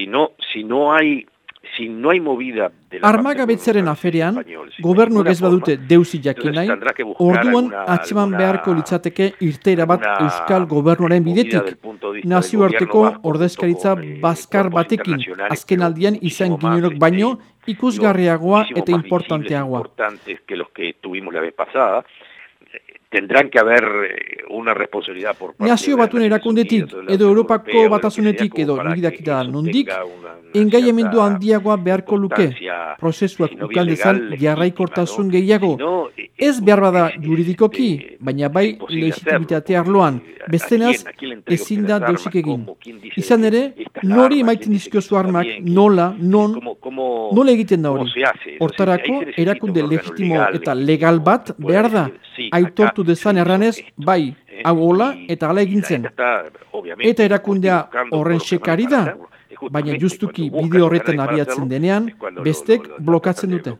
si no, si no hay si no hay movida Armagabetzaren aferean, gobernuak ez badute deusi jakin nahi, orduan atseman beharko litzateke irteira bat Euskal Gobernuaren bidetik, nazioarteko ordezkaritza bazkar batekin, azken aldian izan gineorok baino, ikusgarriagoa eta importanteagoa tendrán que haber eh, una responsabilidad por parte Nazio batuen erakundetik edo Europako batasunetik edo nigidakita nondik engaiamendu handiagoa beharko luke prozesuak ukan dezan jarraikortasun gehiago ez behar bada juridikoki baina bai legitimitatea arloan. Bestenaz ezin da deusik egin. izan ere nori maiten dizkiozu armak nola, non nola egiten da hori? hortarako erakunde legitimo eta legal bat behar da. aitortu dezan erranez, bai, hau hola eta ala egintzen. Eta erakundea horren sekari da, baina justuki bide horretan abiatzen denean, bestek blokatzen dute.